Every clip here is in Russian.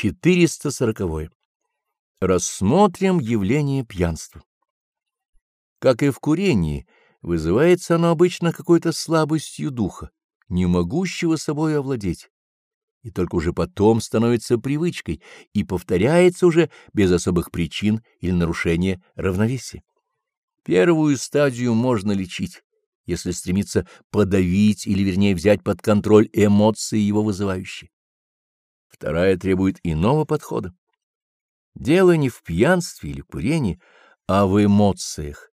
440. Рассмотрим явление пьянства. Как и в курении, вызывается оно обычно какой-то слабостью духа, не могущего собой овладеть, и только уже потом становится привычкой и повторяется уже без особых причин или нарушения равновесия. Первую стадию можно лечить, если стремиться подавить или, вернее, взять под контроль эмоции его вызывающие. Вторая требует иного подхода. Дело не в пьянстве или курении, а в эмоциях,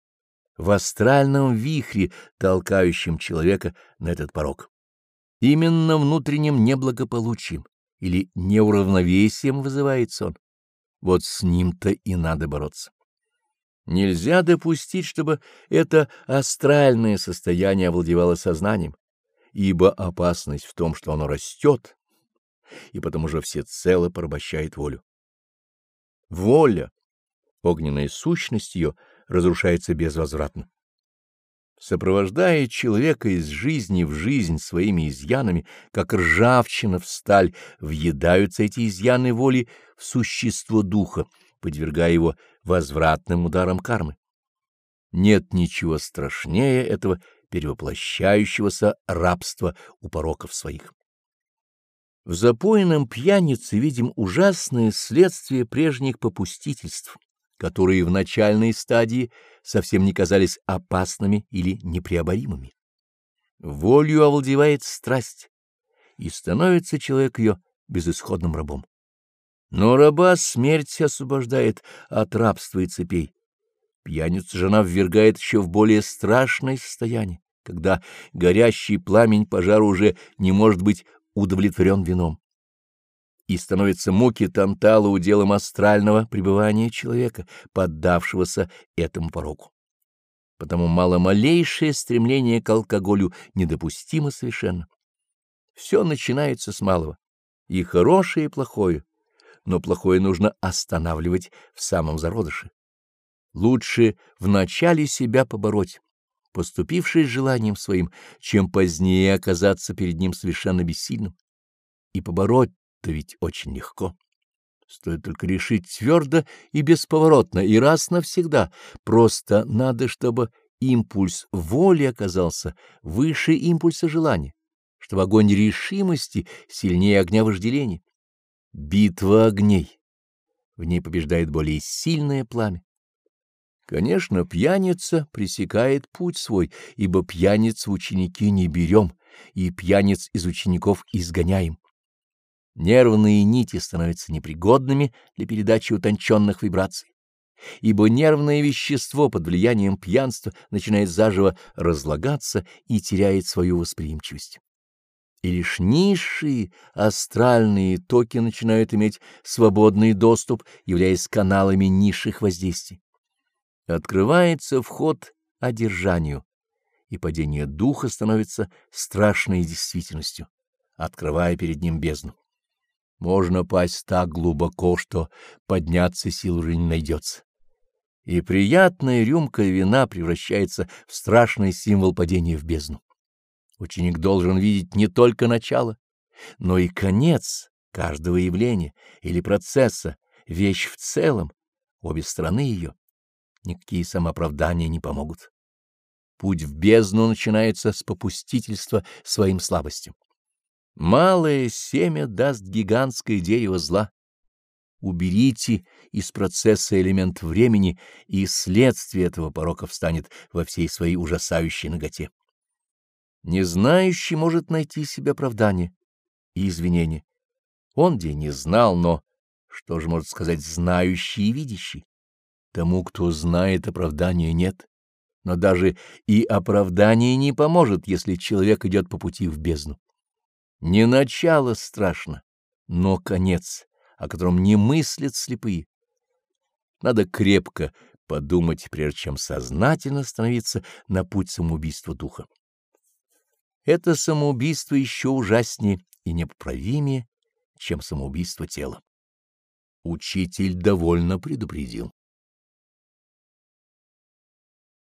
в астральном вихре, толкающем человека на этот порог. Именно внутренним неблагополучием или неуравновесием вызывается он. Вот с ним-то и надо бороться. Нельзя допустить, чтобы это астральное состояние овладевало сознанием, ибо опасность в том, что оно растет, и потому же всецело порабощает волю. Воля, огненная сущность ее, разрушается безвозвратно. Сопровождая человека из жизни в жизнь своими изъянами, как ржавчина в сталь, въедаются эти изъяны воли в существо духа, подвергая его возвратным ударам кармы. Нет ничего страшнее этого перевоплощающегося рабства у пороков своих. В запойном пьянице видим ужасное следствие прежних попустительств, которые в начальной стадии совсем не казались опасными или непреоборимыми. Волью овладевает страсть, и становится человек ее безысходным рабом. Но раба смерть освобождает от рабства и цепей. Пьяницу жена ввергает еще в более страшное состояние, когда горящий пламень пожара уже не может быть удовлетворен вином. И становятся муки Тантала уделом астрального пребывания человека, поддавшегося этому пороку. Потому маломалейшее стремление к алкоголю недопустимо совершенно. Все начинается с малого, и хорошее, и плохое, но плохое нужно останавливать в самом зародыше. Лучше вначале себя побороть, поступивший желанием своим, чем позднее оказаться перед ним совершенно бессильным. И побороть-то ведь очень легко. Стоит только решить твердо и бесповоротно, и раз навсегда. Просто надо, чтобы импульс воли оказался выше импульса желания, чтобы огонь решимости сильнее огня вожделения. Битва огней. В ней побеждает более сильное пламя. Конечно, пьяница пресекает путь свой, ибо пьяниц в ученики не берем, и пьяниц из учеников изгоняем. Нервные нити становятся непригодными для передачи утонченных вибраций, ибо нервное вещество под влиянием пьянства начинает заживо разлагаться и теряет свою восприимчивость. И лишь низшие астральные токи начинают иметь свободный доступ, являясь каналами низших воздействий открывается вход одержанию, и падение духа становится страшной действительностью, открывая перед ним бездну. Можно пасть так глубоко, что подняться сил уже не найдется. И приятная рюмка вина превращается в страшный символ падения в бездну. Ученик должен видеть не только начало, но и конец каждого явления или процесса, вещь в целом, обе стороны ее никакие самооправдания не помогут. Путь в бездну начинается с попустительства своим слабостям. Малое семя даст гигантское дерево зла. Уберите из процесса элемент времени, и следствие этого порока встанет во всей своей ужасающей ноготе. Незнающий может найти себе оправдание и извинение. Он где не знал, но что же может сказать знающий и видящий? Тому, кто знает, оправдания нет. Но даже и оправдание не поможет, если человек идет по пути в бездну. Не начало страшно, но конец, о котором не мыслят слепые. Надо крепко подумать, прежде чем сознательно становиться на путь самоубийства духа. Это самоубийство еще ужаснее и непоправимее, чем самоубийство тела. Учитель довольно предупредил.